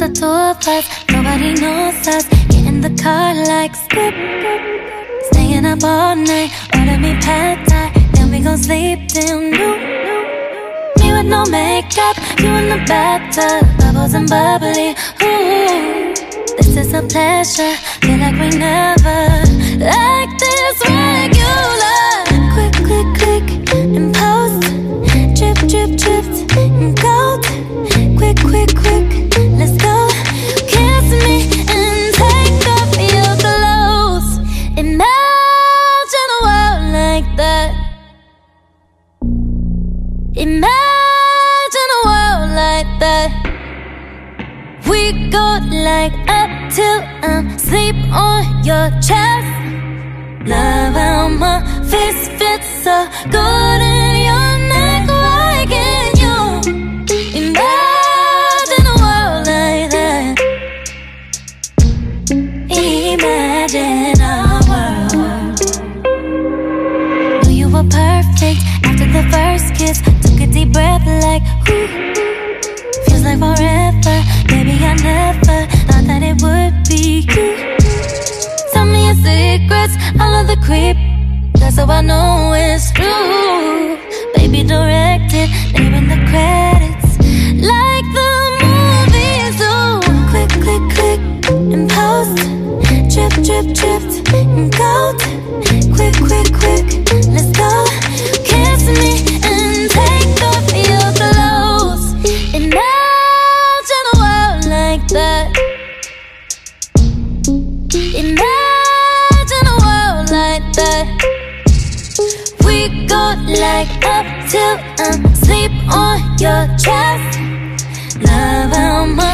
the two of us, nobody knows us. Get in the car like skip. Staying up all night, order me pad thai, then we gon' sleep till noon. Me with no makeup, you in the bathtub, bubbles and bubbly. Ooh, this is a pleasure. Feel like we never like Imagine a world like that. We go like up till I'm sleep on your chest. Love how my face fits so good in your neck. Why can't you imagine a world like that? Imagine world. Knew you were perfect after the first kiss. Deep breath, like, whew. Feels like forever. Baby, I never thought that it would be you. Tell me your secrets, all of the creep. That's how I know it's true. Baby, directed, name in the credits. Like the movies do. Click, click, click, and post. Drip, drip, dripped, and gold. Quick, quick, quick, Imagine a world like that. We go like up till I'm sleep on your chest. Love how my